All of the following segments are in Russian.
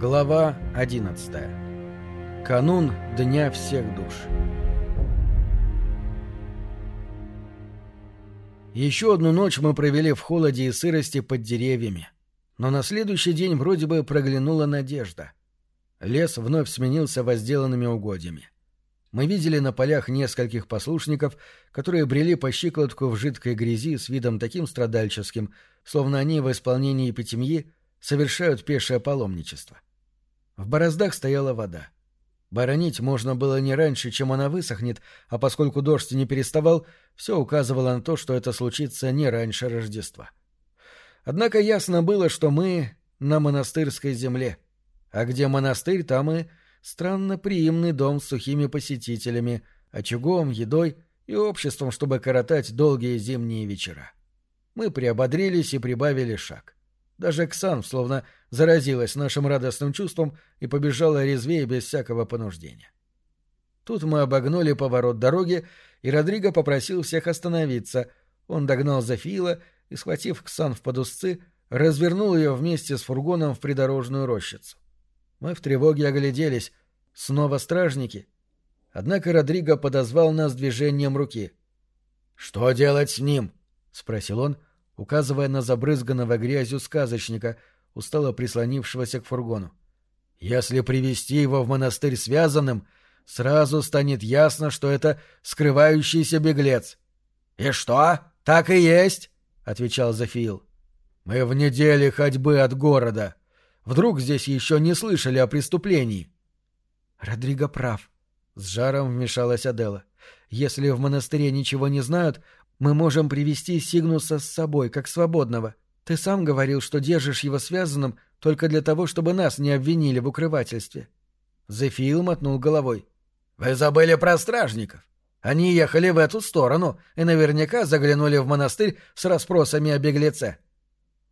Глава 11. Канун Дня всех душ. Еще одну ночь мы провели в холоде и сырости под деревьями. Но на следующий день вроде бы проглянула надежда. Лес вновь сменился возделанными угодьями. Мы видели на полях нескольких послушников, которые брели по щиколотку в жидкой грязи с видом таким страдальческим, словно они в исполнении пятимьи совершают пешее паломничество. В бороздах стояла вода. Боронить можно было не раньше, чем она высохнет, а поскольку дождь не переставал, все указывало на то, что это случится не раньше Рождества. Однако ясно было, что мы на монастырской земле, а где монастырь, там и странно приимный дом с сухими посетителями, очагом, едой и обществом, чтобы коротать долгие зимние вечера. Мы приободрились и прибавили шаг. Даже Ксан словно заразилась нашим радостным чувством и побежала резвее без всякого понуждения. Тут мы обогнули поворот дороги, и Родриго попросил всех остановиться. Он догнал Зафила и, схватив Ксан в подусцы, развернул ее вместе с фургоном в придорожную рощицу. Мы в тревоге огляделись. Снова стражники. Однако Родриго подозвал нас движением руки. «Что делать с ним?» — спросил он, указывая на забрызганного грязью сказочника, устало прислонившегося к фургону. «Если привести его в монастырь связанным, сразу станет ясно, что это скрывающийся беглец». «И что? Так и есть?» — отвечал Зафиил. «Мы в неделе ходьбы от города. Вдруг здесь еще не слышали о преступлении?» «Родриго прав», — с жаром вмешалась Адела. «Если в монастыре ничего не знают, мы можем привести Сигнуса с собой, как свободного. Ты сам говорил, что держишь его связанным только для того, чтобы нас не обвинили в укрывательстве». Зефил мотнул головой. «Вы забыли про стражников. Они ехали в эту сторону и наверняка заглянули в монастырь с расспросами о беглеце».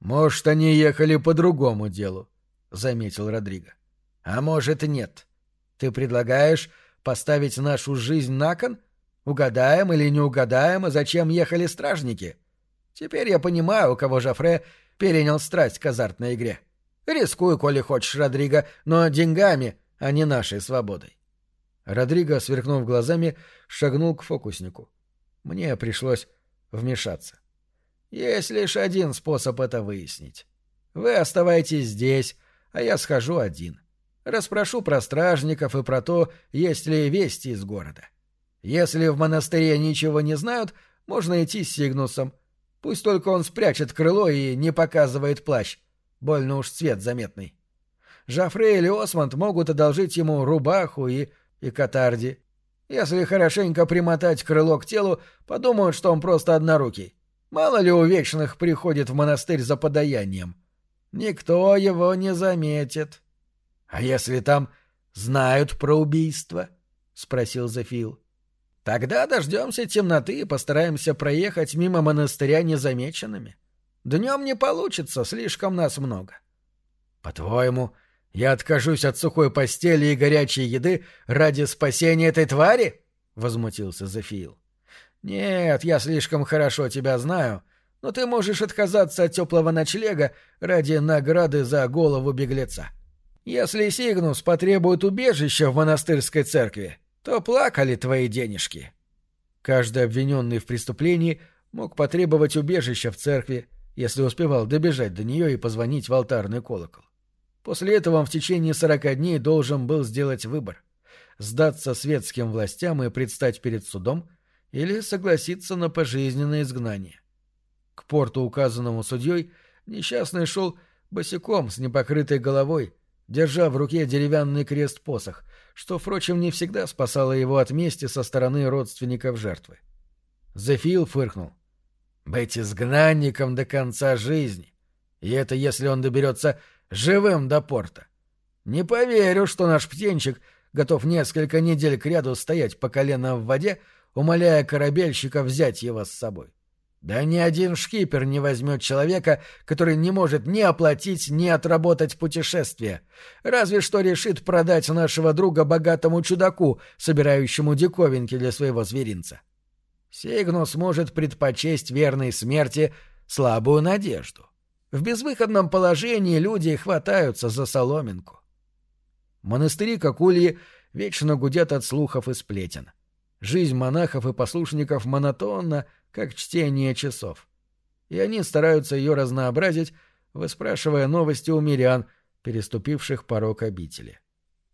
«Может, они ехали по другому делу», — заметил Родриго. «А может, нет. Ты предлагаешь поставить нашу жизнь на кон Угадаем или не угадаем, а зачем ехали стражники? Теперь я понимаю, у кого Жофре перенял страсть к азартной игре. Рискуй, коли хочешь, Родриго, но деньгами, а не нашей свободой. Родриго, сверкнув глазами, шагнул к фокуснику. Мне пришлось вмешаться. Есть лишь один способ это выяснить. Вы оставайтесь здесь, а я схожу один. Распрошу про стражников и про то, есть ли вести из города. — если в монастыре ничего не знают, можно идти с Сигнусом. Пусть только он спрячет крыло и не показывает плащ. Больно уж цвет заметный. Жафре или Осмонд могут одолжить ему рубаху и, и катарди. Если хорошенько примотать крыло к телу, подумают, что он просто однорукий. Мало ли у вечных приходит в монастырь за подаянием. Никто его не заметит. — А если там знают про убийство? — спросил Зефил. Тогда дождемся темноты и постараемся проехать мимо монастыря незамеченными. Днем не получится, слишком нас много. По-твоему, я откажусь от сухой постели и горячей еды ради спасения этой твари? возмутился Зефиил. Нет, я слишком хорошо тебя знаю, но ты можешь отказаться от теплого ночлега ради награды за голову беглеца. Если Сигнус потребует убежища в монастырской церкви, то плакали твои денежки. Каждый обвиненный в преступлении мог потребовать убежища в церкви, если успевал добежать до нее и позвонить в алтарный колокол. После этого он в течение сорока дней должен был сделать выбор — сдаться светским властям и предстать перед судом или согласиться на пожизненное изгнание. К порту, указанному судьей, несчастный шел босиком с непокрытой головой, держа в руке деревянный крест-посох, что, впрочем, не всегда спасало его от мести со стороны родственников жертвы. Зефил фыркнул. «Быть изгнанником до конца жизни. И это если он доберется живым до порта. Не поверю, что наш птенчик готов несколько недель кряду стоять по колено в воде, умоляя корабельщика взять его с собой. Да ни один шкипер не возьмет человека, который не может ни оплатить, ни отработать путешествие. Разве что решит продать нашего друга богатому чудаку, собирающему диковинки для своего зверинца. Сигнус может предпочесть верной смерти слабую надежду. В безвыходном положении люди хватаются за соломинку. Монастыри, как ульи, вечно гудят от слухов и сплетен. Жизнь монахов и послушников монотонна, как чтение часов. И они стараются ее разнообразить, выспрашивая новости у мирян, переступивших порог обители.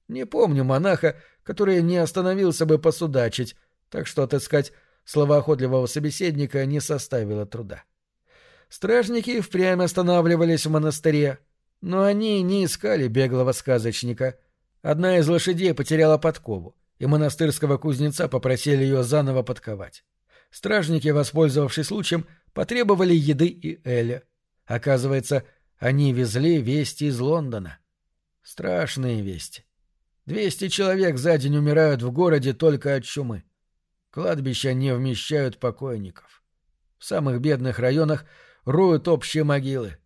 Не помню монаха, который не остановился бы посудачить, так что отыскать словоохотливого собеседника не составило труда. Стражники впрямь останавливались в монастыре, но они не искали беглого сказочника. Одна из лошадей потеряла подкову, и монастырского кузнеца попросили ее заново подковать. Стражники, воспользовавшись случаем, потребовали еды и Эля. Оказывается, они везли вести из Лондона. Страшные вести. Двести человек за день умирают в городе только от чумы. Кладбища не вмещают покойников. В самых бедных районах роют общие могилы.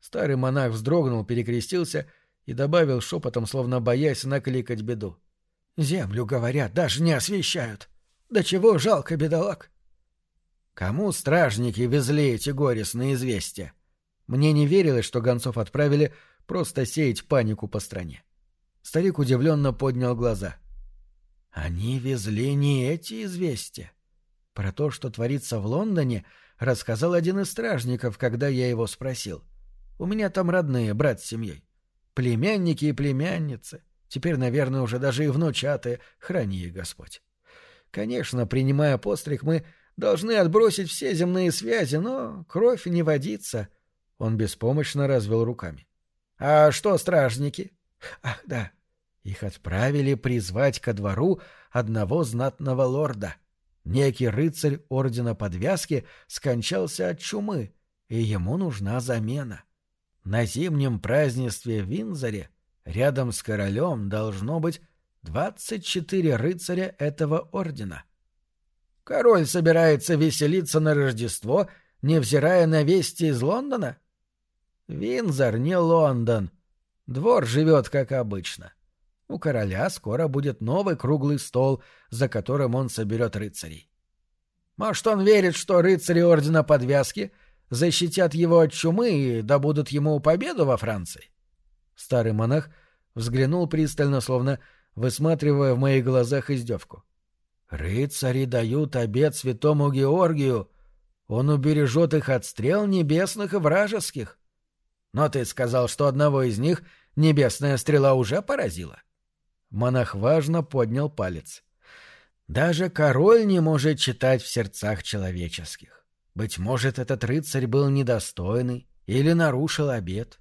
Старый монах вздрогнул, перекрестился и добавил шепотом, словно боясь накликать беду. «Землю, говорят, даже не освещают. Да чего жалко бедолаг!» Кому стражники везли эти горестные известия? Мне не верилось, что гонцов отправили просто сеять панику по стране. Старик удивленно поднял глаза. «Они везли не эти известия. Про то, что творится в Лондоне, рассказал один из стражников, когда я его спросил. У меня там родные, брат с семьей. Племянники и племянницы. Теперь, наверное, уже даже и внучатые, храни их Господь. Конечно, принимая постриг, мы должны отбросить все земные связи, но кровь не водится». Он беспомощно развел руками. «А что стражники?» «Ах, да, их отправили призвать ко двору одного знатного лорда. Некий рыцарь ордена подвязки скончался от чумы, и ему нужна замена. На зимнем празднестве в Винзоре рядом с королем должно быть двадцать четыре рыцаря этого ордена. Король собирается веселиться на Рождество, невзирая на вести из Лондона? Винзор не Лондон. Двор живет как обычно. У короля скоро будет новый круглый стол, за которым он соберет рыцарей. Может, он верит, что рыцари Ордена Подвязки защитят его от чумы и добудут ему победу во Франции? Старый монах взглянул пристально, словно высматривая в моих глазах издевку. «Рыцари дают обед святому Георгию. Он убережет их от стрел небесных и вражеских. Но ты сказал, что одного из них небесная стрела уже поразила. Монах важно поднял палец. Даже король не может читать в сердцах человеческих. Быть может, этот рыцарь был недостойный или нарушил обет.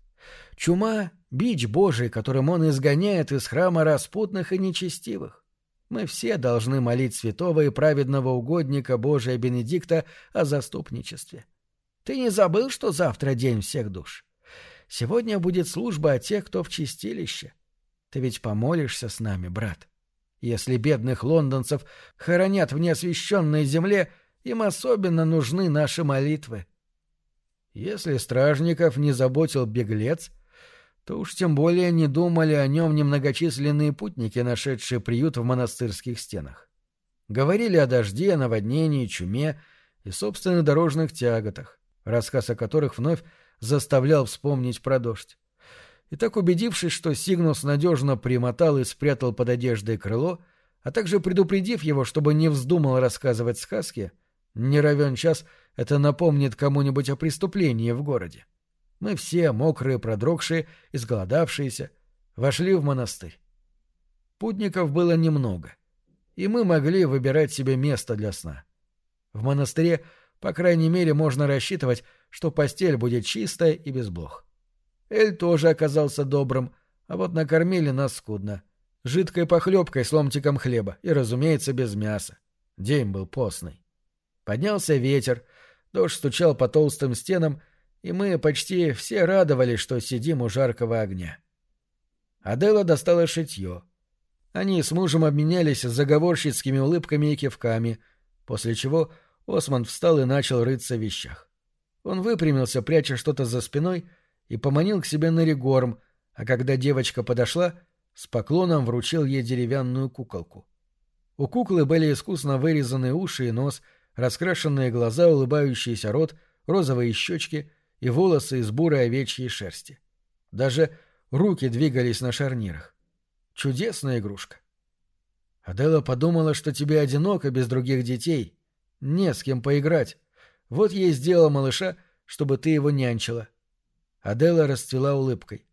Чума — бич Божий, которым он изгоняет из храма распутных и нечестивых. Мы все должны молить святого и праведного угодника Божия Бенедикта о заступничестве. Ты не забыл, что завтра день всех душ? Сегодня будет служба о тех, кто в чистилище. Ты ведь помолишься с нами, брат. Если бедных лондонцев хоронят в неосвященной земле, им особенно нужны наши молитвы. Если стражников не заботил беглец, то уж тем более не думали о нем немногочисленные путники, нашедшие приют в монастырских стенах. Говорили о дожде, наводнении, чуме и собственных дорожных тяготах, рассказ о которых вновь заставлял вспомнить про дождь. И так убедившись, что Сигнус надежно примотал и спрятал под одеждой крыло, а также предупредив его, чтобы не вздумал рассказывать сказки, не равен час это напомнит кому-нибудь о преступлении в городе. Мы все, мокрые, продрогшие, изголодавшиеся, вошли в монастырь. Путников было немного, и мы могли выбирать себе место для сна. В монастыре, по крайней мере, можно рассчитывать, что постель будет чистая и без блох. Эль тоже оказался добрым, а вот накормили нас скудно. Жидкой похлебкой с ломтиком хлеба и, разумеется, без мяса. День был постный. Поднялся ветер, дождь стучал по толстым стенам, и мы почти все радовались, что сидим у жаркого огня. Адела достала шитье. Они с мужем обменялись заговорщицкими улыбками и кивками, после чего Осман встал и начал рыться в вещах. Он выпрямился, пряча что-то за спиной, и поманил к себе Наригорм, а когда девочка подошла, с поклоном вручил ей деревянную куколку. У куклы были искусно вырезанные уши и нос, раскрашенные глаза, улыбающийся рот, розовые щечки и волосы из бурой овечьей шерсти. Даже руки двигались на шарнирах. Чудесная игрушка. Адела подумала, что тебе одиноко без других детей. Не с кем поиграть. Вот ей сделала малыша, чтобы ты его нянчила. Адела расцвела улыбкой.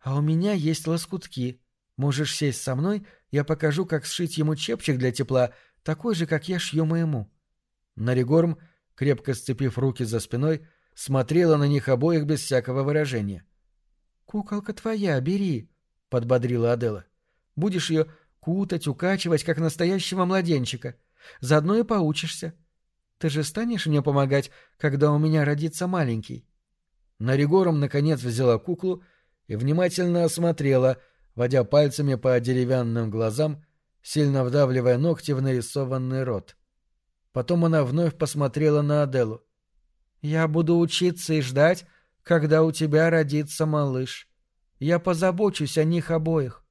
«А у меня есть лоскутки. Можешь сесть со мной, я покажу, как сшить ему чепчик для тепла, такой же, как я шью моему». Наригорм, крепко сцепив руки за спиной, смотрела на них обоих без всякого выражения. «Куколка твоя, бери», — подбодрила Адела. «Будешь ее кутать, укачивать, как настоящего младенчика. Заодно и поучишься. Ты же станешь мне помогать, когда у меня родится маленький?» Наригором, наконец, взяла куклу и внимательно осмотрела, водя пальцами по деревянным глазам, сильно вдавливая ногти в нарисованный рот. Потом она вновь посмотрела на Аделу. «Я буду учиться и ждать, когда у тебя родится малыш. Я позабочусь о них обоих.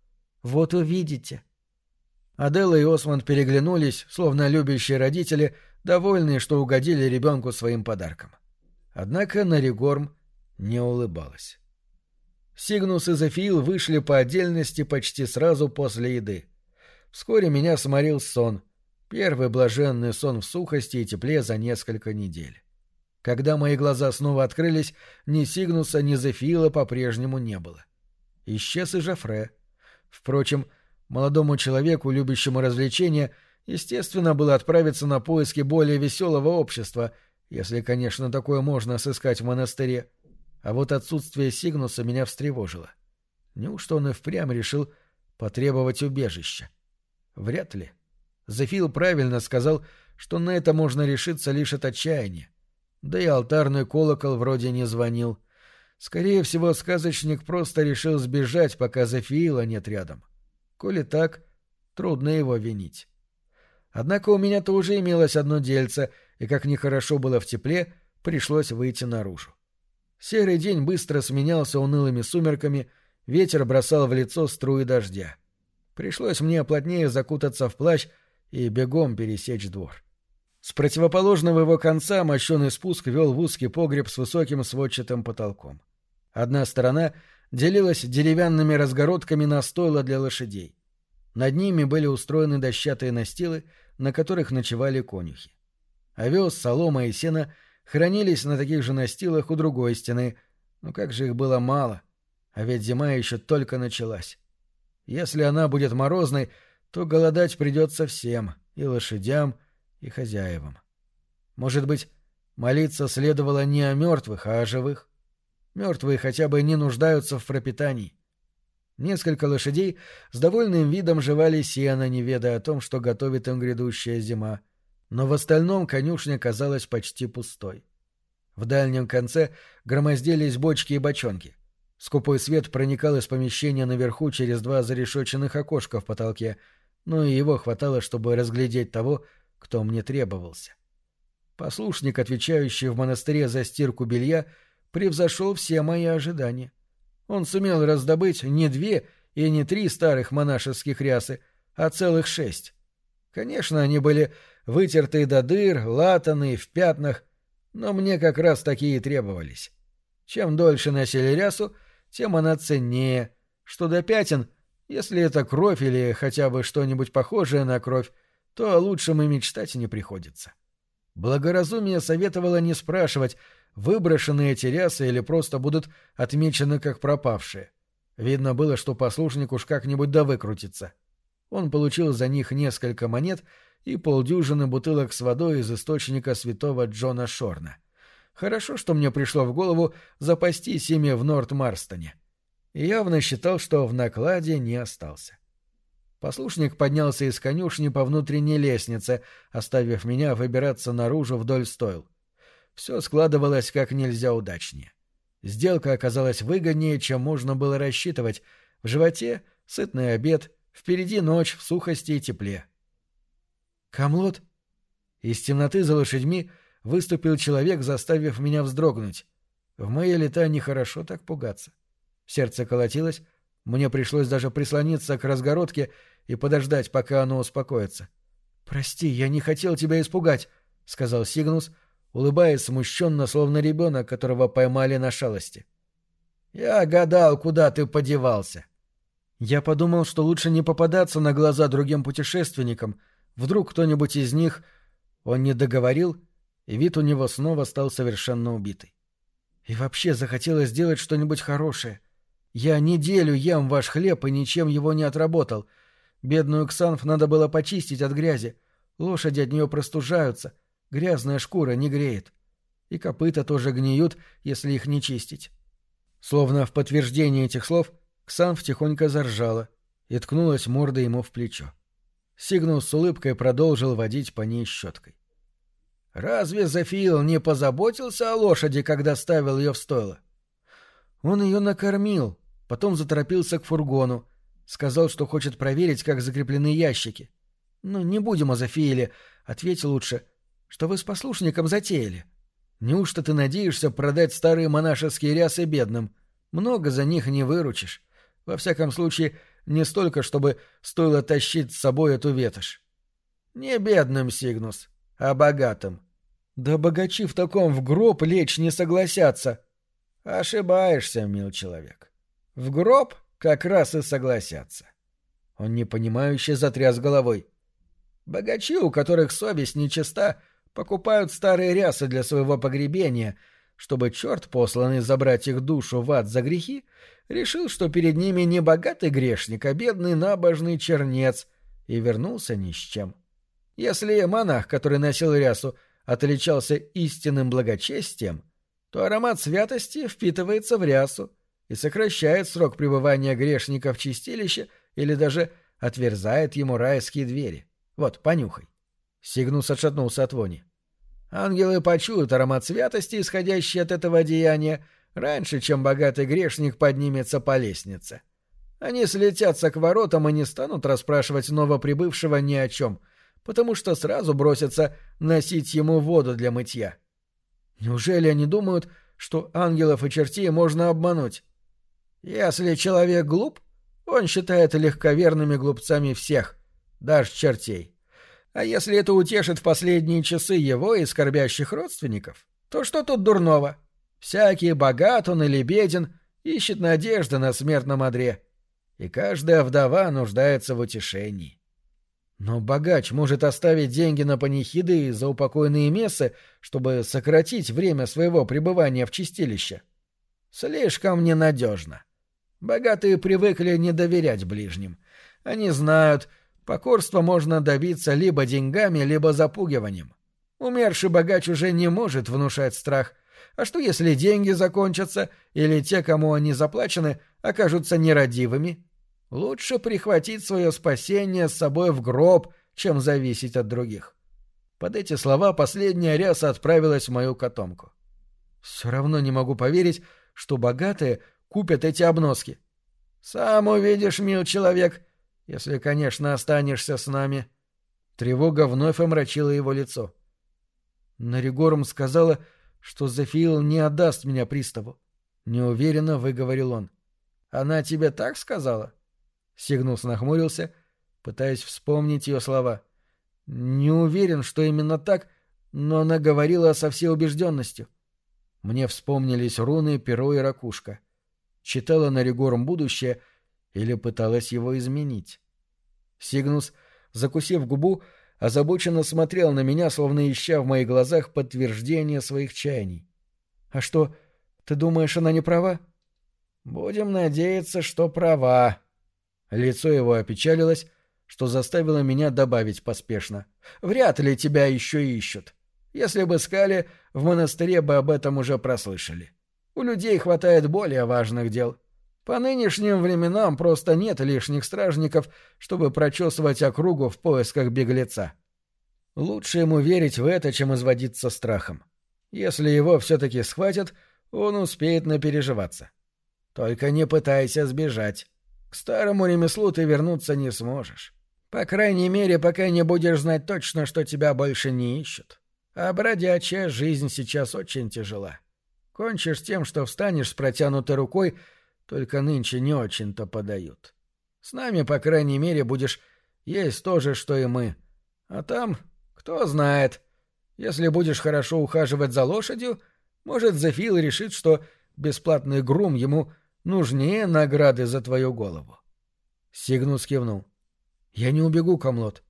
Вот увидите». Адела и Осмонд переглянулись, словно любящие родители, довольные, что угодили ребенку своим подарком. Однако Наригорм не улыбалась. Сигнус и Зефиил вышли по отдельности почти сразу после еды. Вскоре меня сморил сон. Первый блаженный сон в сухости и тепле за несколько недель. Когда мои глаза снова открылись, ни Сигнуса, ни Зефиила по-прежнему не было. Исчез и Жофре. Впрочем, молодому человеку, любящему развлечения, естественно, было отправиться на поиски более веселого общества, если, конечно, такое можно сыскать в монастыре. А вот отсутствие Сигнуса меня встревожило. Неужто он и впрямь решил потребовать убежища? Вряд ли. Зефил правильно сказал, что на это можно решиться лишь от отчаяния. Да и алтарный колокол вроде не звонил. Скорее всего, сказочник просто решил сбежать, пока Зефиила нет рядом. Коли так, трудно его винить. Однако у меня-то уже имелось одно дельце, и как нехорошо было в тепле, пришлось выйти наружу. Серый день быстро сменялся унылыми сумерками, ветер бросал в лицо струи дождя. Пришлось мне плотнее закутаться в плащ и бегом пересечь двор. С противоположного его конца мощеный спуск вел в узкий погреб с высоким сводчатым потолком. Одна сторона делилась деревянными разгородками на стойла для лошадей. Над ними были устроены дощатые настилы, на которых ночевали конюхи. Овес, солома и сено — хранились на таких же настилах у другой стены, но как же их было мало, а ведь зима еще только началась. Если она будет морозной, то голодать придется всем, и лошадям, и хозяевам. Может быть, молиться следовало не о мертвых, а о живых? Мертвые хотя бы не нуждаются в пропитании. Несколько лошадей с довольным видом жевали сено, не ведая о том, что готовит им грядущая зима — но в остальном конюшня казалась почти пустой. В дальнем конце громоздились бочки и бочонки. Скупой свет проникал из помещения наверху через два зарешоченных окошка в потолке, но и его хватало, чтобы разглядеть того, кто мне требовался. Послушник, отвечающий в монастыре за стирку белья, превзошел все мои ожидания. Он сумел раздобыть не две и не три старых монашеских рясы, а целых шесть. Конечно, они были вытертые до дыр, латанные, в пятнах, но мне как раз такие требовались. Чем дольше носили рясу, тем она ценнее. Что до пятен, если это кровь или хотя бы что-нибудь похожее на кровь, то о лучшем и мечтать не приходится. Благоразумие советовало не спрашивать, выброшены эти рясы или просто будут отмечены как пропавшие. Видно было, что послушник уж как-нибудь да выкрутится. Он получил за них несколько монет — и полдюжины бутылок с водой из источника святого Джона Шорна. Хорошо, что мне пришло в голову запастись ими в Норт-Марстоне. Явно считал, что в накладе не остался. Послушник поднялся из конюшни по внутренней лестнице, оставив меня выбираться наружу вдоль стойл. Все складывалось как нельзя удачнее. Сделка оказалась выгоднее, чем можно было рассчитывать. В животе — сытный обед, впереди ночь в сухости и тепле. «Камлот?» Из темноты за лошадьми выступил человек, заставив меня вздрогнуть. В мои лета нехорошо так пугаться. Сердце колотилось, мне пришлось даже прислониться к разгородке и подождать, пока оно успокоится. «Прости, я не хотел тебя испугать», — сказал Сигнус, улыбаясь смущенно, словно ребенок, которого поймали на шалости. «Я гадал, куда ты подевался». Я подумал, что лучше не попадаться на глаза другим путешественникам. Вдруг кто-нибудь из них... Он не договорил, и вид у него снова стал совершенно убитый. И вообще захотелось сделать что-нибудь хорошее. Я неделю ем ваш хлеб и ничем его не отработал. Бедную Ксанф надо было почистить от грязи. Лошади от нее простужаются. Грязная шкура не греет. И копыта тоже гниют, если их не чистить. Словно в подтверждение этих слов, Ксанф тихонько заржала и ткнулась мордой ему в плечо. Сигнул с улыбкой продолжил водить по ней щеткой. «Разве Зафиил не позаботился о лошади, когда ставил ее в стойло?» Он ее накормил, потом заторопился к фургону, сказал, что хочет проверить, как закреплены ящики. «Ну, не будем о Зафииле, ответь лучше, что вы с послушником затеяли. Неужто ты надеешься продать старые монашеские рясы бедным? Много за них не выручишь. Во всяком случае, не столько, чтобы стоило тащить с собой эту ветошь. Не бедным, Сигнус, а богатым. Да богачи в таком в гроб лечь не согласятся. Ошибаешься, мил человек. В гроб как раз и согласятся. Он непонимающе затряс головой. Богачи, у которых совесть нечиста, покупают старые рясы для своего погребения, чтобы черт, посланный забрать их душу в ад за грехи, решил, что перед ними не богатый грешник, а бедный набожный чернец, и вернулся ни с чем. Если монах, который носил рясу, отличался истинным благочестием, то аромат святости впитывается в рясу и сокращает срок пребывания грешника в чистилище или даже отверзает ему райские двери. Вот, понюхай. Сигнус отшатнулся от вони. Ангелы почуют аромат святости, исходящий от этого деяния, раньше, чем богатый грешник поднимется по лестнице. Они слетятся к воротам и не станут расспрашивать новоприбывшего ни о чем, потому что сразу бросятся носить ему воду для мытья. Неужели они думают, что ангелов и чертей можно обмануть? Если человек глуп, он считает легковерными глупцами всех, даже чертей. А если это утешит в последние часы его и скорбящих родственников, то что тут дурного? Всякий богат он или беден ищет надежды на смертном одре, и каждая вдова нуждается в утешении. Но богач может оставить деньги на панихиды и за упокойные мессы, чтобы сократить время своего пребывания в чистилище. Слишком ненадежно. Богатые привыкли не доверять ближним. Они знают, Покорство можно добиться либо деньгами, либо запугиванием. Умерший богач уже не может внушать страх. А что если деньги закончатся, или те, кому они заплачены, окажутся нерадивыми? Лучше прихватить свое спасение с собой в гроб, чем зависеть от других. Под эти слова последняя ряса отправилась в мою котомку. Все равно не могу поверить, что богатые купят эти обноски. «Сам увидишь, мил человек», если, конечно, останешься с нами. Тревога вновь омрачила его лицо. Наригорум сказала, что Зафиил не отдаст меня приставу. Неуверенно выговорил он. Она тебе так сказала? Сигнус нахмурился, пытаясь вспомнить ее слова. Не уверен, что именно так, но она говорила со всей убежденностью. Мне вспомнились руны, перо и ракушка. Читала Наригорум будущее — или пыталась его изменить? Сигнус, закусив губу, озабоченно смотрел на меня, словно ища в моих глазах подтверждение своих чаяний. «А что, ты думаешь, она не права?» «Будем надеяться, что права». Лицо его опечалилось, что заставило меня добавить поспешно. «Вряд ли тебя еще ищут. Если бы искали, в монастыре бы об этом уже прослышали. У людей хватает более важных дел. По нынешним временам просто нет лишних стражников, чтобы прочесывать округу в поисках беглеца. Лучше ему верить в это, чем изводиться страхом. Если его все-таки схватят, он успеет напереживаться. Только не пытайся сбежать. К старому ремеслу ты вернуться не сможешь. По крайней мере, пока не будешь знать точно, что тебя больше не ищут. А бродячая жизнь сейчас очень тяжела. Кончишь тем, что встанешь с протянутой рукой только нынче не очень-то подают. С нами, по крайней мере, будешь есть то же, что и мы. А там, кто знает, если будешь хорошо ухаживать за лошадью, может, Зефил решит, что бесплатный грум ему нужнее награды за твою голову. Сигнус кивнул. «Я не убегу, Камлот.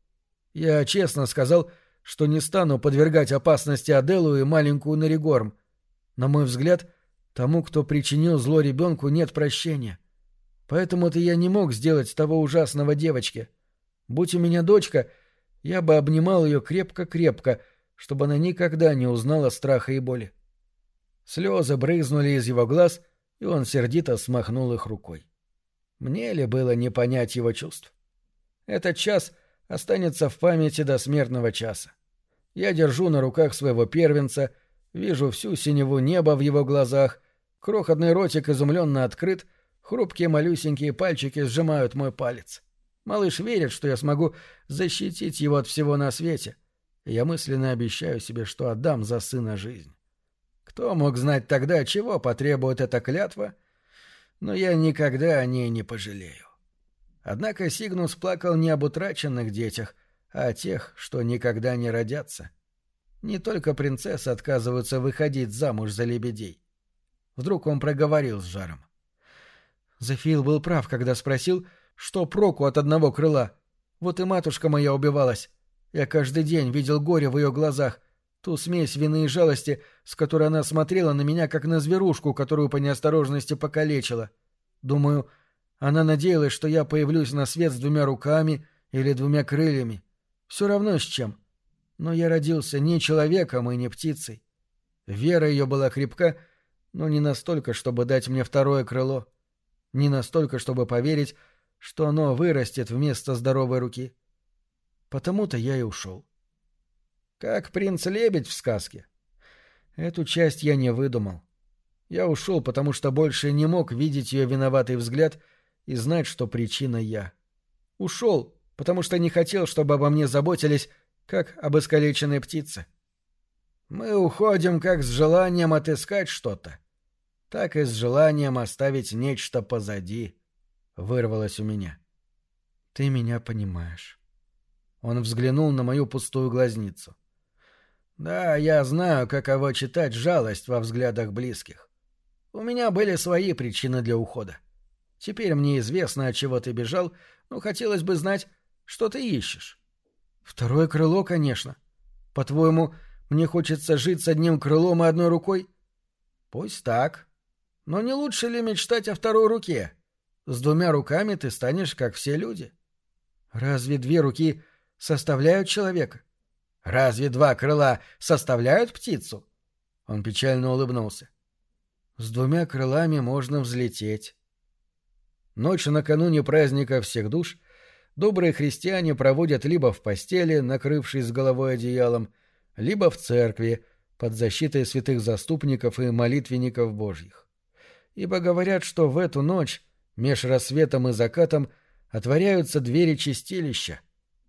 Я честно сказал, что не стану подвергать опасности Аделу и маленькую Наригорм. На мой взгляд, тому, кто причинил зло ребенку, нет прощения. Поэтому-то я не мог сделать того ужасного девочке. Будь у меня дочка, я бы обнимал ее крепко-крепко, чтобы она никогда не узнала страха и боли. Слезы брызнули из его глаз, и он сердито смахнул их рукой. Мне ли было не понять его чувств? Этот час останется в памяти до смертного часа. Я держу на руках своего первенца, вижу всю синеву неба в его глазах, крохотный ротик изумленно открыт, хрупкие малюсенькие пальчики сжимают мой палец. Малыш верит, что я смогу защитить его от всего на свете, я мысленно обещаю себе, что отдам за сына жизнь. Кто мог знать тогда, чего потребует эта клятва, но я никогда о ней не пожалею. Однако Сигнус плакал не об утраченных детях — а тех, что никогда не родятся. Не только принцессы отказываются выходить замуж за лебедей. Вдруг он проговорил с жаром. Зефил был прав, когда спросил, что проку от одного крыла. Вот и матушка моя убивалась. Я каждый день видел горе в ее глазах, ту смесь вины и жалости, с которой она смотрела на меня, как на зверушку, которую по неосторожности покалечила. Думаю, она надеялась, что я появлюсь на свет с двумя руками или двумя крыльями. Все равно с чем. Но я родился не человеком и не птицей. Вера ее была крепка, но не настолько, чтобы дать мне второе крыло. Не настолько, чтобы поверить, что оно вырастет вместо здоровой руки. Потому-то я и ушел. Как принц-лебедь в сказке. Эту часть я не выдумал. Я ушел, потому что больше не мог видеть ее виноватый взгляд и знать, что причина я. Ушел, потому что не хотел, чтобы обо мне заботились, как об искалеченной птице. Мы уходим как с желанием отыскать что-то, так и с желанием оставить нечто позади, — вырвалось у меня. Ты меня понимаешь. Он взглянул на мою пустую глазницу. Да, я знаю, каково читать жалость во взглядах близких. У меня были свои причины для ухода. Теперь мне известно, от чего ты бежал, но хотелось бы знать, что ты ищешь? Второе крыло, конечно. По-твоему, мне хочется жить с одним крылом и одной рукой? Пусть так. Но не лучше ли мечтать о второй руке? С двумя руками ты станешь, как все люди. Разве две руки составляют человека? Разве два крыла составляют птицу? Он печально улыбнулся. С двумя крылами можно взлететь. Ночь накануне праздника всех душ добрые христиане проводят либо в постели, накрывшись головой одеялом, либо в церкви, под защитой святых заступников и молитвенников божьих. Ибо говорят, что в эту ночь, меж рассветом и закатом, отворяются двери чистилища.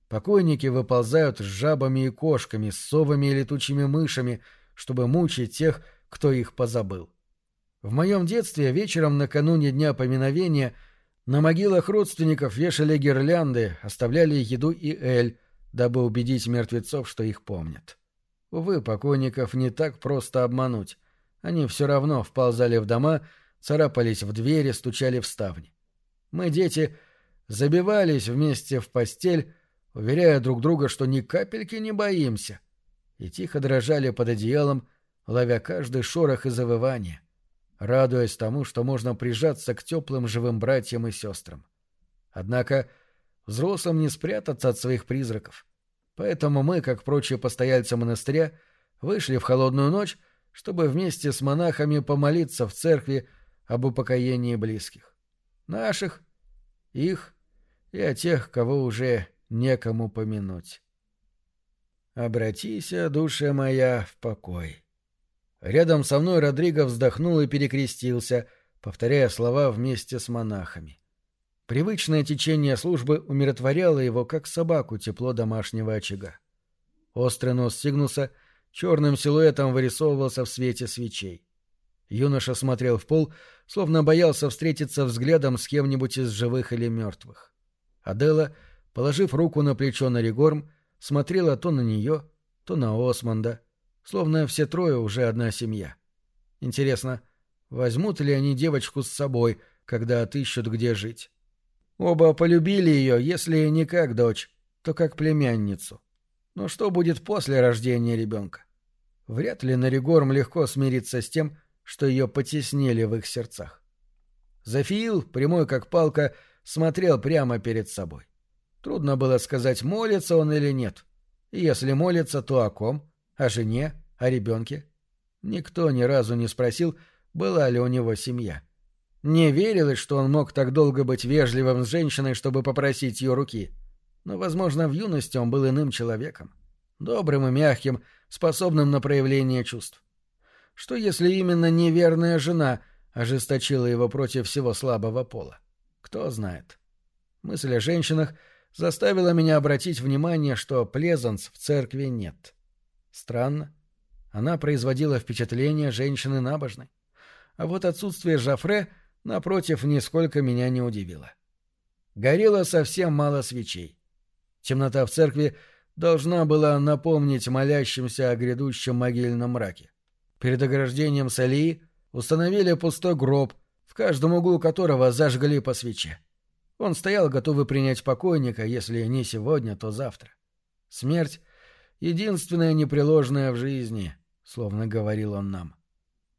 Покойники выползают с жабами и кошками, с совами и летучими мышами, чтобы мучить тех, кто их позабыл. В моем детстве вечером накануне Дня Поминовения – на могилах родственников вешали гирлянды, оставляли еду и эль, дабы убедить мертвецов, что их помнят. Увы, покойников не так просто обмануть. Они все равно вползали в дома, царапались в двери, стучали в ставни. Мы, дети, забивались вместе в постель, уверяя друг друга, что ни капельки не боимся, и тихо дрожали под одеялом, ловя каждый шорох и завывание радуясь тому, что можно прижаться к теплым живым братьям и сестрам. Однако взрослым не спрятаться от своих призраков. Поэтому мы, как прочие постояльцы монастыря, вышли в холодную ночь, чтобы вместе с монахами помолиться в церкви об упокоении близких. Наших, их и о тех, кого уже некому помянуть. «Обратись, душа моя, в покой». Рядом со мной Родриго вздохнул и перекрестился, повторяя слова вместе с монахами. Привычное течение службы умиротворяло его, как собаку тепло домашнего очага. Острый нос Сигнуса черным силуэтом вырисовывался в свете свечей. Юноша смотрел в пол, словно боялся встретиться взглядом с кем-нибудь из живых или мертвых. Адела, положив руку на плечо Наригорм, смотрела то на нее, то на Османда — Словно все трое уже одна семья. Интересно, возьмут ли они девочку с собой, когда отыщут, где жить? Оба полюбили ее, если не как дочь, то как племянницу. Но что будет после рождения ребенка? Вряд ли Наригорм легко смирится с тем, что ее потеснили в их сердцах. Зафиил, прямой как палка, смотрел прямо перед собой. Трудно было сказать, молится он или нет. Если молится, то о ком? О жене? О ребенке? Никто ни разу не спросил, была ли у него семья. Не верилось, что он мог так долго быть вежливым с женщиной, чтобы попросить ее руки. Но, возможно, в юности он был иным человеком. Добрым и мягким, способным на проявление чувств. Что если именно неверная жена ожесточила его против всего слабого пола? Кто знает. Мысль о женщинах заставила меня обратить внимание, что Плезанс в церкви нет. Странно. Она производила впечатление женщины набожной. А вот отсутствие Жафре, напротив, нисколько меня не удивило. Горело совсем мало свечей. Темнота в церкви должна была напомнить молящимся о грядущем могильном мраке. Перед ограждением Салии установили пустой гроб, в каждом углу которого зажгли по свече. Он стоял, готовый принять покойника, если не сегодня, то завтра. Смерть — единственное непреложное в жизни, словно говорил он нам.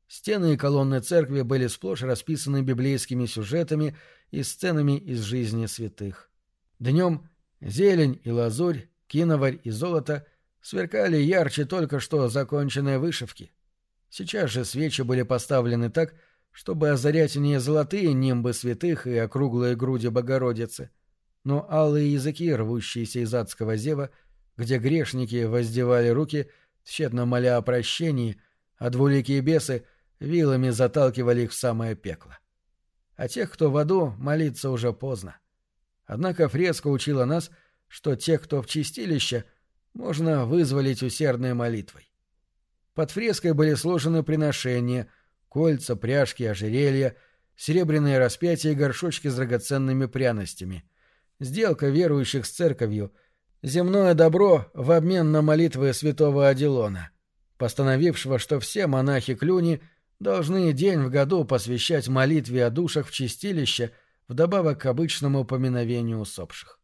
Стены и колонны церкви были сплошь расписаны библейскими сюжетами и сценами из жизни святых. Днем зелень и лазурь, киноварь и золото сверкали ярче только что законченной вышивки. Сейчас же свечи были поставлены так, чтобы озарять не золотые нимбы святых и округлые груди Богородицы, но алые языки, рвущиеся из адского зева, где грешники воздевали руки, тщетно моля о прощении, а двуликие бесы вилами заталкивали их в самое пекло. А тех, кто в аду, молиться уже поздно. Однако фреска учила нас, что тех, кто в чистилище, можно вызволить усердной молитвой. Под фреской были сложены приношения — кольца, пряжки, ожерелья, серебряные распятия и горшочки с драгоценными пряностями. Сделка верующих с церковью. Земное добро в обмен на молитвы святого Аделона, постановившего, что все монахи-клюни должны день в году посвящать молитве о душах в чистилище вдобавок к обычному поминовению усопших.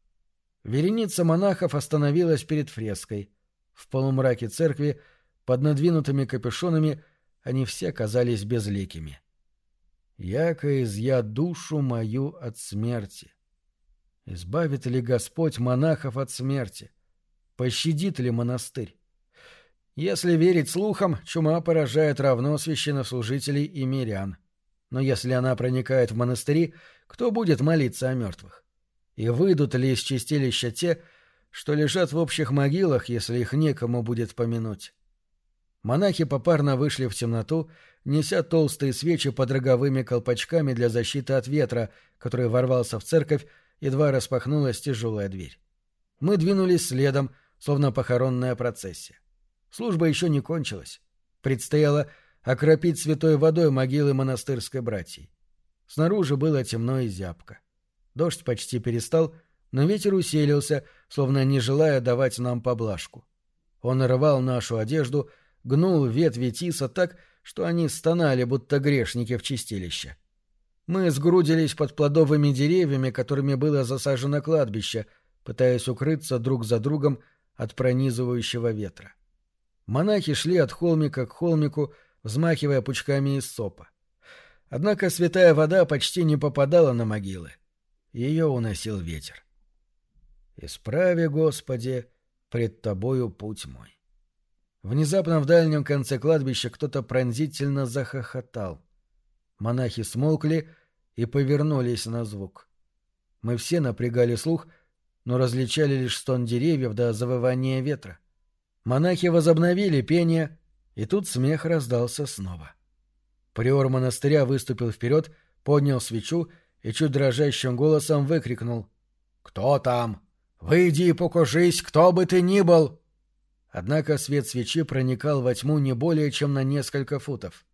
Вереница монахов остановилась перед фреской. В полумраке церкви, под надвинутыми капюшонами, они все казались безликими. «Яко изъя душу мою от смерти». Избавит ли Господь монахов от смерти? Пощадит ли монастырь? Если верить слухам, чума поражает равно священнослужителей и мирян. Но если она проникает в монастыри, кто будет молиться о мертвых? И выйдут ли из чистилища те, что лежат в общих могилах, если их некому будет помянуть? Монахи попарно вышли в темноту, неся толстые свечи под роговыми колпачками для защиты от ветра, который ворвался в церковь, едва распахнулась тяжелая дверь. Мы двинулись следом, словно похоронная процессия. Служба еще не кончилась. Предстояло окропить святой водой могилы монастырской братьей. Снаружи было темно и зябко. Дождь почти перестал, но ветер усилился, словно не желая давать нам поблажку. Он рвал нашу одежду — гнул ветви тиса так, что они стонали, будто грешники в чистилище. Мы сгрудились под плодовыми деревьями, которыми было засажено кладбище, пытаясь укрыться друг за другом от пронизывающего ветра. Монахи шли от холмика к холмику, взмахивая пучками из сопа. Однако святая вода почти не попадала на могилы. Ее уносил ветер. «Исправи, Господи, пред Тобою путь мой». Внезапно в дальнем конце кладбища кто-то пронзительно захохотал. Монахи смолкли и повернулись на звук. Мы все напрягали слух, но различали лишь стон деревьев до завывания ветра. Монахи возобновили пение, и тут смех раздался снова. Приор монастыря выступил вперед, поднял свечу и чуть дрожащим голосом выкрикнул «Кто там? Выйди и покажись, кто бы ты ни был!» Однако свет свечи проникал во тьму не более чем на несколько футов.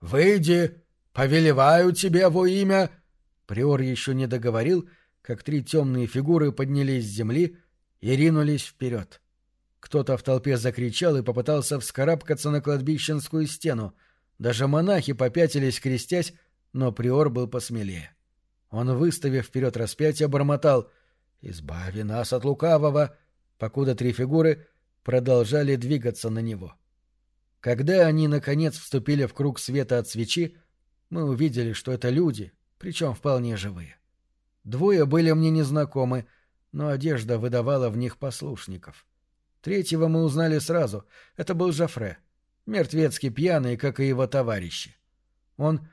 «Выйди! Повелеваю тебе во имя!» Приор еще не договорил, как три темные фигуры поднялись с земли и ринулись вперед. Кто-то в толпе закричал и попытался вскарабкаться на кладбищенскую стену. Даже монахи попятились, крестясь, но приор был посмелее. Он, выставив вперед распятие, бормотал «Избави нас от лукавого», покуда три фигуры продолжали двигаться на него. Когда они, наконец, вступили в круг света от свечи, мы увидели, что это люди, причем вполне живые. Двое были мне незнакомы, но одежда выдавала в них послушников. Третьего мы узнали сразу. Это был Жафре, мертвецкий пьяный, как и его товарищи. Он,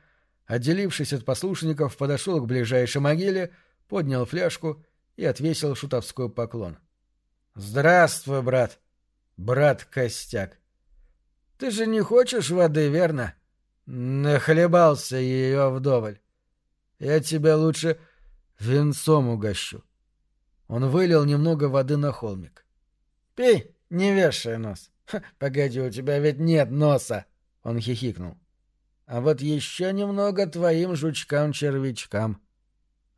отделившись от послушников, подошел к ближайшей могиле, поднял фляжку и отвесил шутовской поклон. «Здравствуй, брат!» «Брат Костяк!» «Ты же не хочешь воды, верно?» «Нахлебался ее вдоволь. Я тебя лучше венцом угощу». Он вылил немного воды на холмик. «Пей, не вешай нос. Погоди, у тебя ведь нет носа!» Он хихикнул. «А вот еще немного твоим жучкам-червячкам».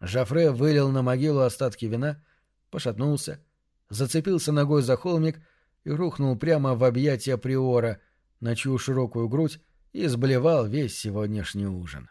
Жафре вылил на могилу остатки вина, пошатнулся, зацепился ногой за холмик и рухнул прямо в объятия приора, на чью широкую грудь и сблевал весь сегодняшний ужин.